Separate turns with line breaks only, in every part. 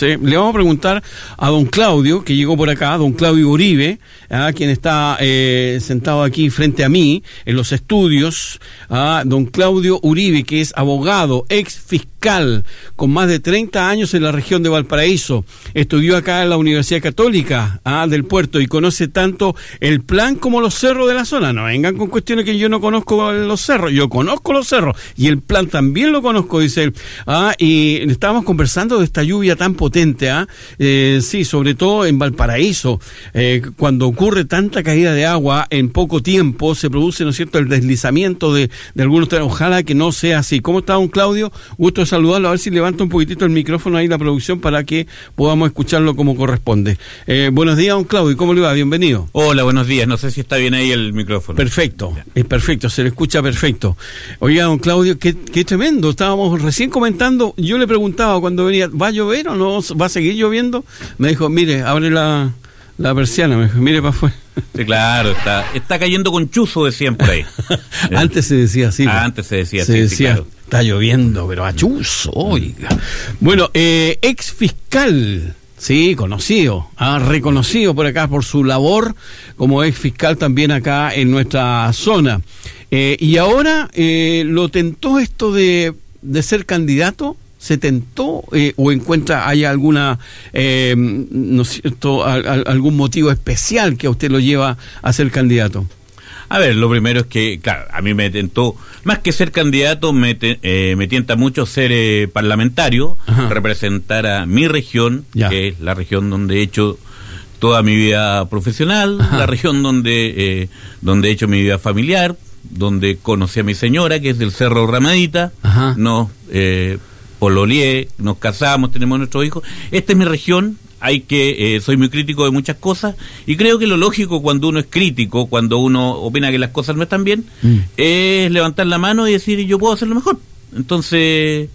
Le vamos a preguntar a don Claudio, que llegó por acá, don Claudio Uribe, ¿ah? quien está eh, sentado aquí frente a mí en los estudios. ¿ah? Don Claudio Uribe, que es abogado, ex fiscal, con más de 30 años en la región de Valparaíso. Estudió acá en la Universidad Católica ¿ah? del Puerto y conoce tanto el plan como los cerros de la zona. No vengan con cuestiones que yo no conozco los cerros. Yo conozco los cerros y el plan también lo conozco, dice él. Ah, y estábamos conversando de esta lluvia tan potente, ¿ah? Eh, sí, sobre todo en Valparaíso, eh, cuando ocurre tanta caída de agua en poco tiempo, se produce, ¿no es cierto?, el deslizamiento de, de algunos Ojalá que no sea así. ¿Cómo está, don Claudio? Gusto de saludarlo. A ver si levanta un poquitito el micrófono ahí la producción para que podamos escucharlo como corresponde. Eh, buenos días, don Claudio. ¿Cómo le va? Bienvenido.
Hola, buenos días. No sé si está bien ahí el micrófono.
Perfecto, es perfecto, se le escucha perfecto. Oiga, don Claudio, qué, qué tremendo. Estábamos recién comentando, yo le preguntaba cuando venía, ¿va a llover o no? ¿Va a seguir lloviendo? Me dijo, mire, abre la, la persiana, me dijo, mire para afuera.
Sí, claro, está, está cayendo con chuzo de siempre ahí.
antes se decía así.
Ah, antes se decía
se
así.
decía,
sí, claro.
está lloviendo, pero a chuzo, oiga. Bueno, eh, ex fiscal. Sí, conocido, ah, reconocido por acá por su labor como ex fiscal también acá en nuestra zona. Eh, y ahora eh, lo tentó esto de, de ser candidato se tentó eh, o encuentra hay alguna eh, no cierto al, al, algún motivo especial que a usted lo lleva a ser candidato
a ver, lo primero es que, claro, a mí me tentó, más que ser candidato, me, te, eh, me tienta mucho ser eh, parlamentario, Ajá. representar a mi región, ya. que es la región donde he hecho toda mi vida profesional, Ajá. la región donde, eh, donde he hecho mi vida familiar, donde conocí a mi señora, que es del Cerro Ramadita, Ajá. nos eh, pololié, nos casamos, tenemos nuestros hijos. Esta es mi región, hay que, eh, soy muy crítico de muchas cosas y creo que lo lógico cuando uno es crítico, cuando uno opina que las cosas no están bien, mm. es levantar la mano y decir yo puedo hacerlo mejor. Entonces,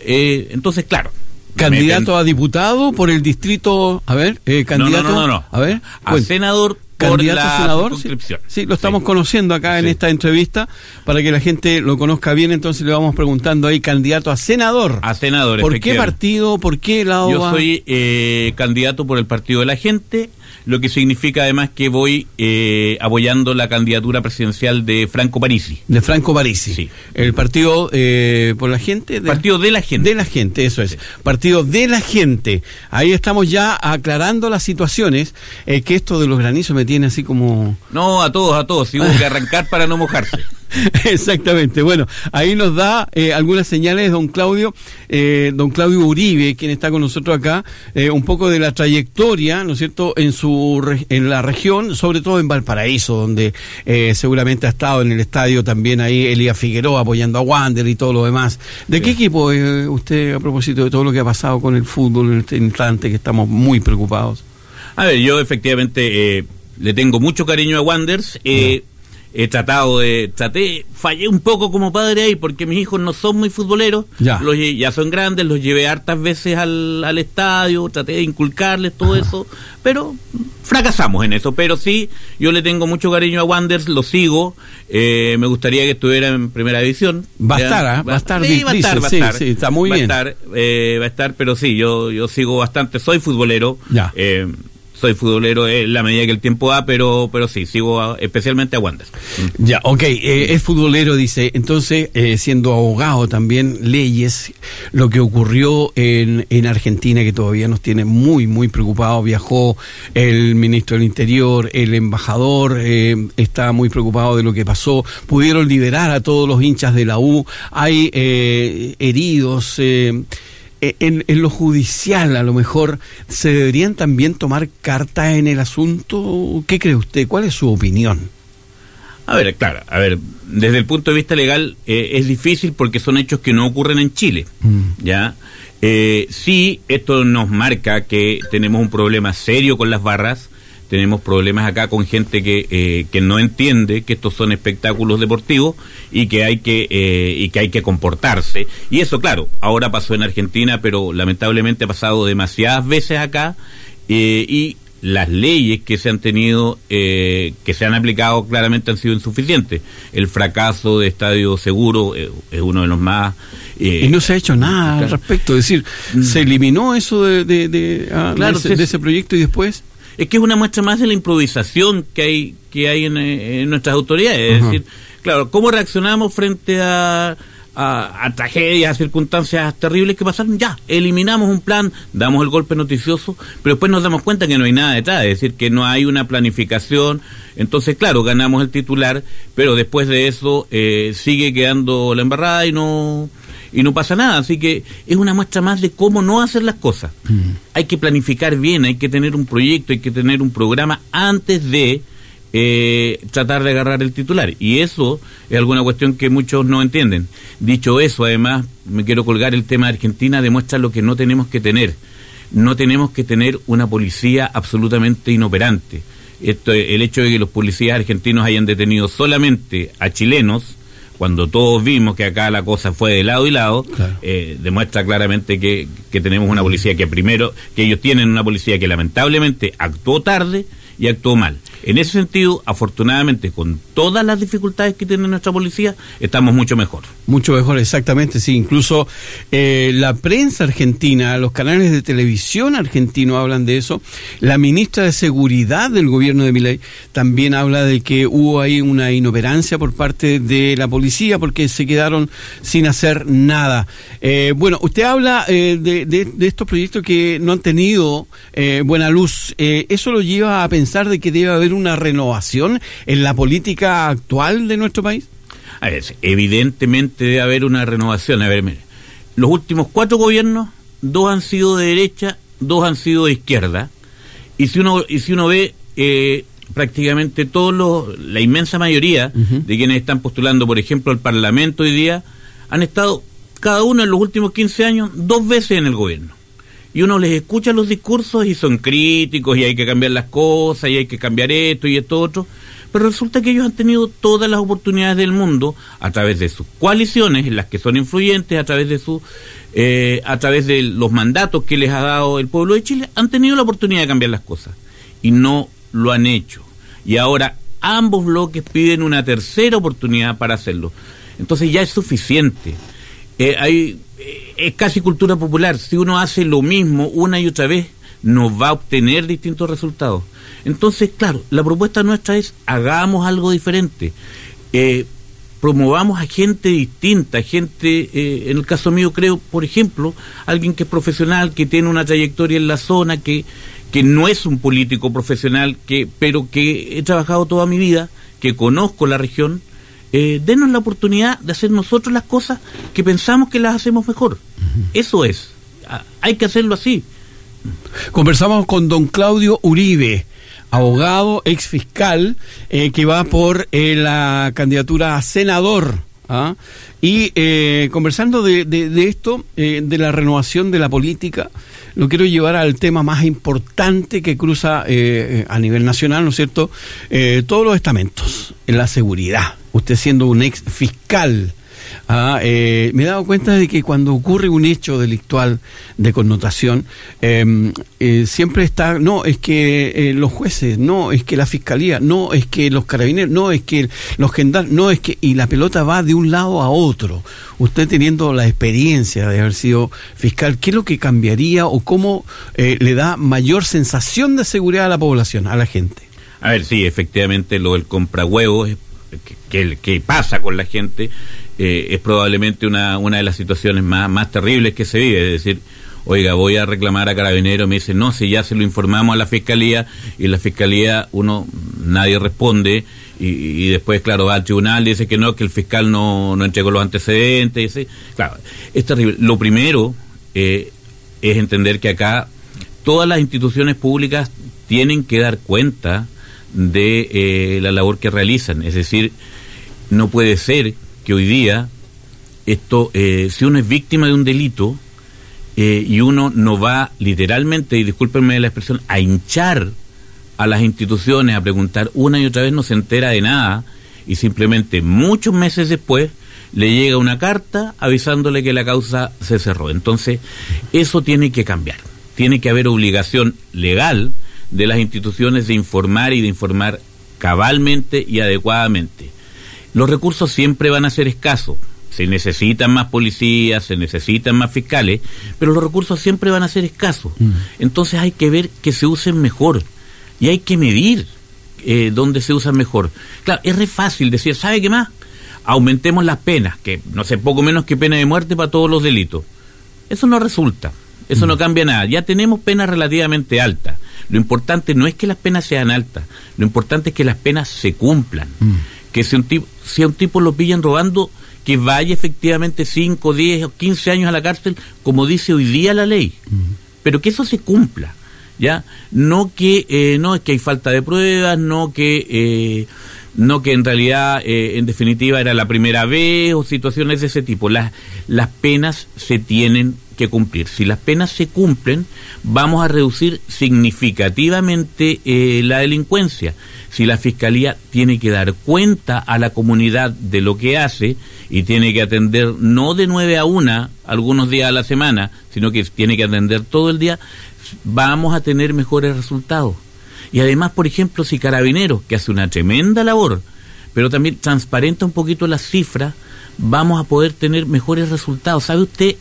eh, entonces claro.
Candidato a diputado por el distrito, a ver, eh, candidato,
no, no, no, no,
a ver,
a senador
candidato a senador. Sí, sí, lo estamos sí. conociendo acá en esta entrevista para que la gente lo conozca bien. Entonces le vamos preguntando ahí, candidato a senador.
A senador,
¿Por qué partido? ¿Por qué la
Yo soy eh, candidato por el Partido de la Gente, lo que significa además que voy eh, apoyando la candidatura presidencial de Franco Parisi.
De Franco Parisi. Sí. El Partido eh, por la Gente.
De, partido de la Gente.
De la Gente, eso es. Sí. Partido de la Gente. Ahí estamos ya aclarando las situaciones, eh, que esto de los granizos me tiene así como...
No, a todos, a todos. Si hubo que arrancar para no mojarse.
Exactamente. Bueno, ahí nos da eh, algunas señales don Claudio, eh, don Claudio Uribe, quien está con nosotros acá, eh, un poco de la trayectoria, ¿no es cierto?, en su en la región, sobre todo en Valparaíso, donde eh, seguramente ha estado en el estadio también ahí Elías Figueroa apoyando a Wander y todo lo demás. ¿De qué equipo eh, usted, a propósito de todo lo que ha pasado con el fútbol en este instante, que estamos muy preocupados?
A ver, yo efectivamente eh, le tengo mucho cariño a Wanders. Eh, he tratado de, traté, fallé un poco como padre ahí porque mis hijos no son muy futboleros,
ya,
los, ya son grandes, los llevé hartas veces al, al estadio, traté de inculcarles todo Ajá. eso, pero fracasamos en eso, pero sí, yo le tengo mucho cariño a Wanders, lo sigo, eh, me gustaría que estuviera en primera división.
Va a estar, ¿eh? va a estar,
sí, va a estar, va a estar,
sí, sí, está muy
va
bien.
A estar, eh, va a estar, pero sí, yo, yo sigo bastante, soy futbolero.
Ya.
Eh, soy futbolero en la medida que el tiempo da, pero pero sí, sigo especialmente a Wander.
Mm. Ya, ok, eh, es futbolero, dice, entonces, eh, siendo abogado también, leyes, lo que ocurrió en, en Argentina, que todavía nos tiene muy, muy preocupados, viajó el ministro del Interior, el embajador eh, está muy preocupado de lo que pasó, pudieron liberar a todos los hinchas de la U, hay eh, heridos, en, en, lo judicial a lo mejor se deberían también tomar cartas en el asunto. ¿Qué cree usted? ¿Cuál es su opinión?
A ver, claro, a ver, desde el punto de vista legal eh, es difícil porque son hechos que no ocurren en Chile, mm. ¿ya? Eh, sí, esto nos marca que tenemos un problema serio con las barras, tenemos problemas acá con gente que, eh, que no entiende que estos son espectáculos deportivos y que hay que eh, y que hay que comportarse y eso claro ahora pasó en Argentina pero lamentablemente ha pasado demasiadas veces acá eh, y las leyes que se han tenido, eh, que se han aplicado claramente han sido insuficientes. El fracaso de Estadio Seguro eh, es uno de los más...
y no se ha hecho nada al respecto, es decir, mm. se eliminó eso de, de, ah, ese, proyecto y después...
Es que es una muestra más de la improvisación que hay que hay en, nuestras autoridades. Es decir, claro, ¿cómo reaccionamos frente a a, tragedias, a circunstancias terribles que pasaron, ya, eliminamos un plan, damos el golpe noticioso, pero después nos damos cuenta que no hay nada detrás, es decir, que no hay una planificación. Entonces, claro, ganamos el titular, pero después de eso eh, sigue quedando la embarrada y no y no pasa nada. Así que es una muestra más de cómo no hacer las cosas. Mm. Hay que planificar bien, hay que tener un proyecto, hay que tener un programa antes de eh, tratar de agarrar el titular. Y eso es alguna cuestión que muchos no entienden. Dicho eso, además, me quiero colgar el tema de Argentina, demuestra lo que no tenemos que tener. No tenemos que tener una policía absolutamente inoperante. Esto, el hecho de que los policías argentinos hayan detenido solamente a chilenos, cuando todos vimos que acá la cosa fue de lado y lado, eh, demuestra claramente que, que tenemos una policía que primero, que ellos tienen una policía que lamentablemente actuó tarde y actuó mal. En ese sentido, afortunadamente, con todas las dificultades que tiene nuestra policía, estamos mucho mejor.
Mucho mejor, exactamente, sí. Incluso eh, la prensa argentina, los canales de televisión argentinos hablan de eso. La ministra de Seguridad del gobierno de Milei también habla de que hubo ahí una inoperancia por parte de la policía porque se quedaron sin hacer nada. Eh, bueno, usted habla eh, de, de, estos proyectos que no han tenido buena luz. ¿Eso lo lleva a pensar de que debe haber una renovación en la política actual de nuestro país?
A ver, evidentemente debe haber una renovación. A ver, mire, los últimos cuatro gobiernos, dos han sido de derecha, dos han sido de izquierda. Y si uno, y si uno ve eh, prácticamente todos los, la inmensa mayoría de quienes están postulando, por ejemplo, al Parlamento hoy día, han estado cada uno en los últimos 15 años dos veces en el gobierno y uno les escucha los discursos y son críticos y hay que cambiar las cosas y hay que cambiar esto y esto otro, pero resulta que ellos han tenido todas las oportunidades del mundo a través de sus coaliciones, en las que son influyentes, a través de su, eh, a través de los mandatos que les ha dado el pueblo de Chile, han tenido la oportunidad de cambiar las cosas y no lo han hecho. Y ahora ambos bloques piden una tercera oportunidad para hacerlo. Entonces ya es suficiente. Eh, hay es casi cultura popular. Si uno hace lo mismo una y otra vez, no va a obtener distintos resultados. Entonces, claro, la propuesta nuestra es hagamos algo diferente. Eh, promovamos a gente distinta, gente, eh, en el caso mío creo, por ejemplo, alguien que es profesional, que tiene una trayectoria en la zona, que, que no es un político profesional, que, pero que he trabajado toda mi vida, que conozco la región, eh, denos la oportunidad de hacer nosotros las cosas que pensamos que las hacemos mejor. Eso es. Ah, hay que hacerlo así.
Conversamos con don Claudio Uribe, abogado, ex fiscal, eh, que va por eh, la candidatura a senador. ¿ah? Y eh, conversando de, de esto, de la renovación de la política, lo quiero llevar al tema más importante que cruza eh, eh, a nivel nacional, ¿no es cierto? Eh, todos los estamentos, en la seguridad. Usted siendo un ex fiscal, Ah, eh, me he dado cuenta de que cuando ocurre un hecho delictual de connotación, em, eh, siempre está, no, es que eh, los jueces, no, es que la fiscalía, no, es que los carabineros, no, es que los gendarmes, no, es que, y la pelota va de un lado a otro. Usted teniendo la experiencia de haber sido fiscal, ¿qué es lo que cambiaría o cómo le da mayor sensación de seguridad a la población, a la gente?
A ver, sí, efectivamente lo del compra huevos que, que, pasa con la gente eh, es probablemente una, una de las situaciones más, más terribles que se vive. Es decir, oiga, voy a reclamar a Carabinero, me dice, no, si ya se lo informamos a la Fiscalía y la Fiscalía, uno, nadie responde. Y, después, claro, va al tribunal, dice que no, que el fiscal no, no entregó los antecedentes. Y claro, es terrible. Lo primero eh, es entender que acá todas las instituciones públicas tienen que dar cuenta de eh, la labor que realizan. Es decir, no puede ser que hoy día esto, eh, si uno es víctima de un delito eh, y uno no va literalmente, y discúlpenme la expresión, a hinchar a las instituciones, a preguntar una y otra vez, no se entera de nada y simplemente muchos meses después le llega una carta avisándole que la causa se cerró. Entonces, eso tiene que cambiar. Tiene que haber obligación legal de las instituciones de informar y de informar cabalmente y adecuadamente. Los recursos siempre van a ser escasos. Se necesitan más policías, se necesitan más fiscales, pero los recursos siempre van a ser escasos. Mm. Entonces hay que ver que se usen mejor y hay que medir eh, dónde se usan mejor. Claro, es re fácil decir, ¿sabe qué más? Aumentemos las penas, que no sé, poco menos que pena de muerte para todos los delitos. Eso no resulta, eso no mm. cambia nada. Ya tenemos penas relativamente altas. Lo importante no es que las penas sean altas, lo importante es que las penas se cumplan. Mm. Que si un, tipo, si a un tipo lo pillan robando, que vaya efectivamente 5, 10 o 15 años a la cárcel, como dice hoy día la ley. Pero que eso se cumpla. ¿Ya? No que eh, no es que hay falta de pruebas, no que eh, no que en realidad, eh, en definitiva, era la primera vez o situaciones de ese tipo. Las, las penas se tienen que cumplir. Si las penas se cumplen, vamos a reducir significativamente eh, la delincuencia. Si la Fiscalía tiene que dar cuenta a la comunidad de lo que hace y tiene que atender no de nueve a una algunos días a la semana, sino que tiene que atender todo el día, vamos a tener mejores resultados. Y además, por ejemplo, si Carabineros, que hace una tremenda labor, pero también transparenta un poquito las cifras, vamos a poder tener mejores resultados. ¿Sabe usted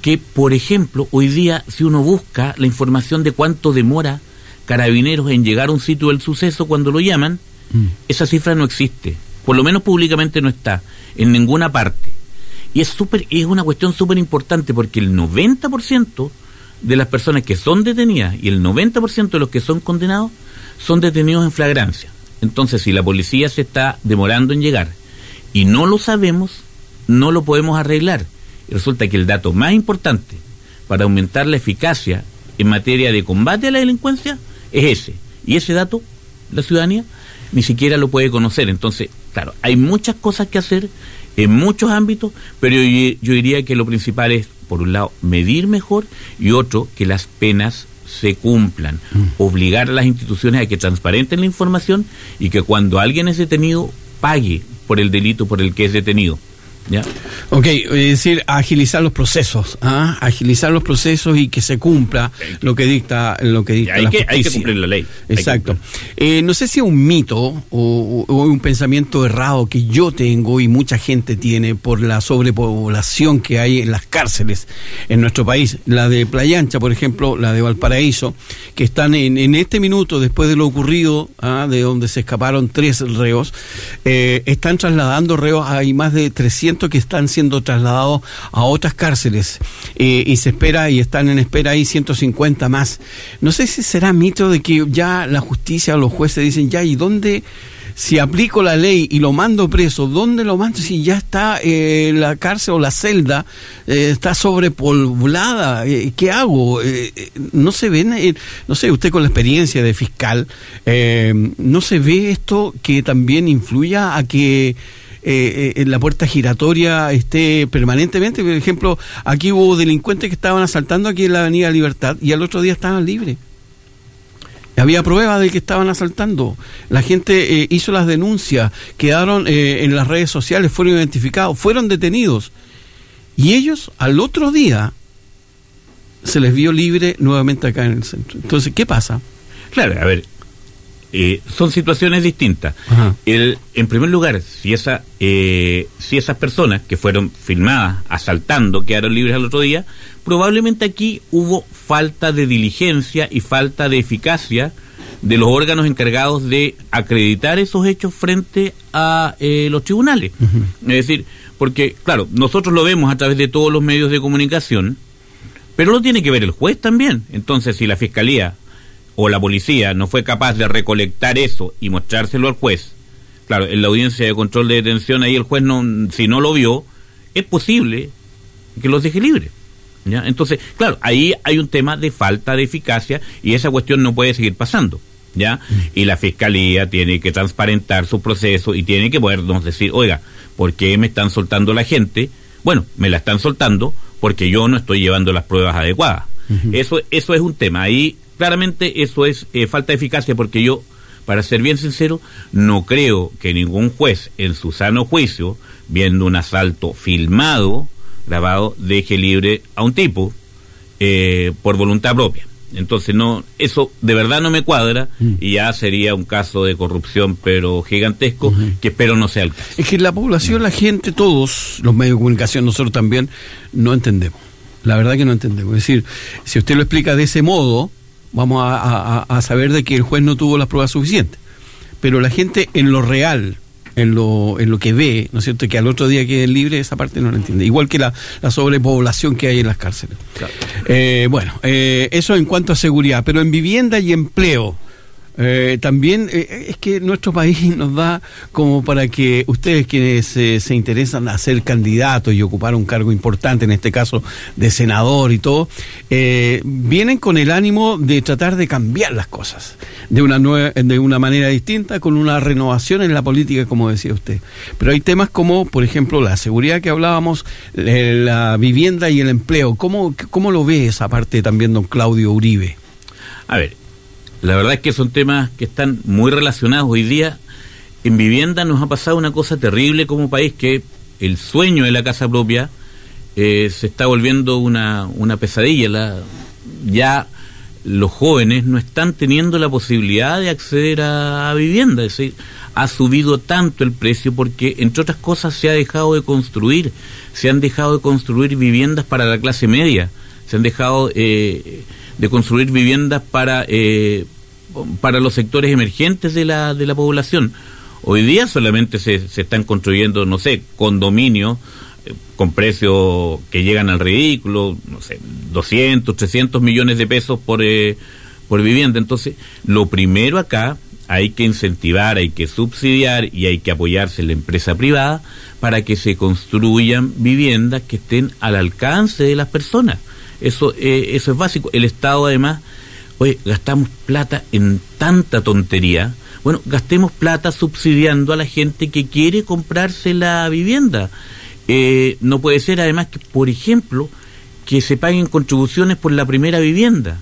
que, por ejemplo, hoy día, si uno busca la información de cuánto demora Carabineros en llegar a un sitio del suceso cuando lo llaman, mm. esa cifra no existe. Por lo menos públicamente no está, en ninguna parte. Y es, super, es una cuestión súper importante porque el 90% de las personas que son detenidas y el 90% de los que son condenados son detenidos en flagrancia. Entonces, si la policía se está demorando en llegar y no lo sabemos, no lo podemos arreglar. Y resulta que el dato más importante para aumentar la eficacia en materia de combate a la delincuencia es ese. Y ese dato, la ciudadanía ni siquiera lo puede conocer. Entonces, claro, hay muchas cosas que hacer en muchos ámbitos, pero yo, yo diría que lo principal es por un lado, medir mejor y otro, que las penas se cumplan, mm. obligar a las instituciones a que transparenten la información y que cuando alguien es detenido pague por el delito por el que es detenido. ¿Ya?
Ok, es decir, agilizar los procesos, ¿ah? agilizar los procesos y que se cumpla lo que dicta lo que dicta
hay
la
que, Hay que cumplir la ley.
Exacto. Eh, no sé si es un mito o, un pensamiento errado que yo tengo y mucha gente tiene por la sobrepoblación que hay en las cárceles en nuestro país. La de Playa Ancha, por ejemplo, la de Valparaíso, que están en, en este minuto, después de lo ocurrido, ¿ah? de donde se escaparon tres reos, eh, están trasladando reos, hay más de 300 que están siendo trasladados a otras cárceles eh, y se espera y están en espera ahí 150 más. No sé si será mito de que ya la justicia o los jueces dicen ya, ¿y dónde? si aplico la ley y lo mando preso, ¿dónde lo mando? Si ya está eh, la cárcel o la celda eh, está sobrepoblada, ¿qué hago? no se ve, no sé, usted con la experiencia de fiscal, ¿no se ve esto que también influya a que eh, eh, en la puerta giratoria esté permanentemente. Por ejemplo, aquí hubo delincuentes que estaban asaltando aquí en la Avenida Libertad y al otro día estaban libres. Había pruebas de que estaban asaltando. La gente eh, hizo las denuncias, quedaron en las redes sociales, fueron identificados, fueron detenidos. Y ellos al otro día se les vio libre nuevamente acá en el centro. Entonces, ¿qué pasa?
Claro, a ver, eh, son situaciones distintas. El, en primer lugar, si, esa, eh, si esas personas que fueron filmadas asaltando quedaron libres al otro día, probablemente aquí hubo falta de diligencia y falta de eficacia de los órganos encargados de acreditar esos hechos frente a eh, los tribunales. Es decir, porque, claro, nosotros lo vemos a través de todos los medios de comunicación, pero lo tiene que ver el juez también. Entonces, si la fiscalía o la policía no fue capaz de recolectar eso y mostrárselo al juez, claro, en la audiencia de control de detención ahí el juez no, si no lo vio, es posible que los deje libres. ¿ya? Entonces, claro, ahí hay un tema de falta de eficacia y esa cuestión no puede seguir pasando. ¿ya? Y la fiscalía tiene que transparentar su proceso y tiene que podernos decir, oiga, ¿por qué me están soltando la gente? Bueno, me la están soltando porque yo no estoy llevando las pruebas adecuadas. Eso, eso es un tema. Ahí claramente eso es eh, falta de eficacia porque yo, para ser bien sincero, no creo que ningún juez en su sano juicio, viendo un asalto filmado, grabado, deje libre a un tipo eh, por voluntad propia. Entonces no, eso de verdad no me cuadra mm. y ya sería un caso de corrupción pero gigantesco que espero no sea el caso.
Es que la población, la gente, todos, los medios de comunicación, nosotros también, no entendemos. La verdad que no entendemos. Es decir, si usted lo explica de ese modo, vamos a saber de que el juez no tuvo las pruebas suficientes. Pero la gente en lo real, en lo, en lo que ve, ¿no es cierto? Que al otro día quede libre, esa parte no la entiende. Igual que la, la sobrepoblación que hay en las cárceles. Eh, bueno, eh, eso en cuanto a seguridad, pero en vivienda y empleo. Eh, también eh, es que nuestro país nos da como para que ustedes quienes eh, se interesan a ser candidatos y ocupar un cargo importante, en este caso de senador y todo, vienen con el ánimo de tratar de cambiar las cosas de una, nueva, de una manera distinta, con una renovación en la política, como decía usted. Pero hay temas como, por ejemplo, la seguridad que hablábamos, la vivienda y el empleo. ¿Cómo, cómo lo ve esa parte también, don Claudio Uribe?
A ver, la verdad es que son temas que están muy relacionados hoy día. En vivienda nos ha pasado una cosa terrible como país, que el sueño de la casa propia eh, se está volviendo una, una pesadilla. La, ya los jóvenes no están teniendo la posibilidad de acceder a, vivienda. Es decir, ha subido tanto el precio porque, entre otras cosas, se ha dejado de construir. Se han dejado de construir viviendas para la clase media. Se han dejado eh, de construir viviendas para, eh, para los sectores emergentes de la, de la población. Hoy día solamente se, se están construyendo, no sé, condominios eh, con precios que llegan al ridículo, no sé, 200, 300 millones de pesos por, eh, por vivienda. Entonces, lo primero acá hay que incentivar, hay que subsidiar y hay que apoyarse en la empresa privada para que se construyan viviendas que estén al alcance de las personas. Eso, eh, eso es básico. El Estado además oye, gastamos plata en tanta tontería. Bueno, gastemos plata subsidiando a la gente que quiere comprarse la vivienda. Eh, no puede ser además que, por ejemplo, que se paguen contribuciones por la primera vivienda.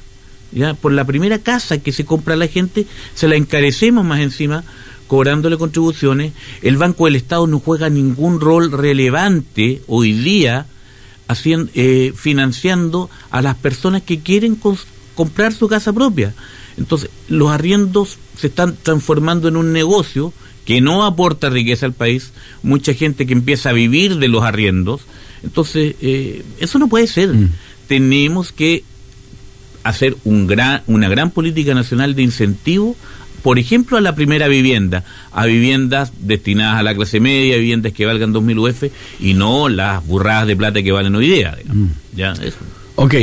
Ya, por la primera casa que se compra la gente, se la encarecemos más encima cobrándole contribuciones. El Banco del Estado no juega ningún rol relevante hoy día haciendo, eh, financiando a las personas que quieren comprar su casa propia. Entonces, los arriendos se están transformando en un negocio que no aporta riqueza al país, mucha gente que empieza a vivir de los arriendos. Entonces, eh, eso no puede ser. Mm. Tenemos que hacer un gran, una gran política nacional de incentivo, por ejemplo, a la primera vivienda, a viviendas destinadas a la clase media, viviendas que valgan 2.000 UF y no las burradas de plata que valen hoy día. Mm.
Ya, eso. Ok,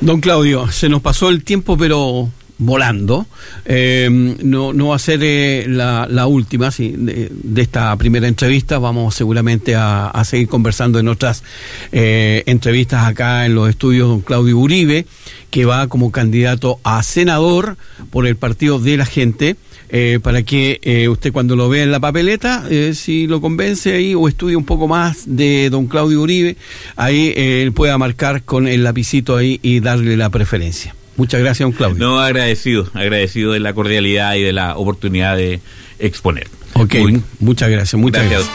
don Claudio, se nos pasó el tiempo, pero volando. Eh, no, no va a ser eh, la, última sí, de, esta primera entrevista. Vamos seguramente a, seguir conversando en otras eh, entrevistas acá en los estudios don Claudio Uribe, que va como candidato a senador por el Partido de la Gente. Eh, para que eh, usted cuando lo vea en la papeleta, eh, si lo convence ahí o estudia un poco más de don Claudio Uribe, ahí él pueda marcar con el lapicito ahí y darle la preferencia. Muchas gracias, don Claudio.
No, agradecido, agradecido de la cordialidad y de la oportunidad de exponer.
Ok, muchas gracias, muchas gracias.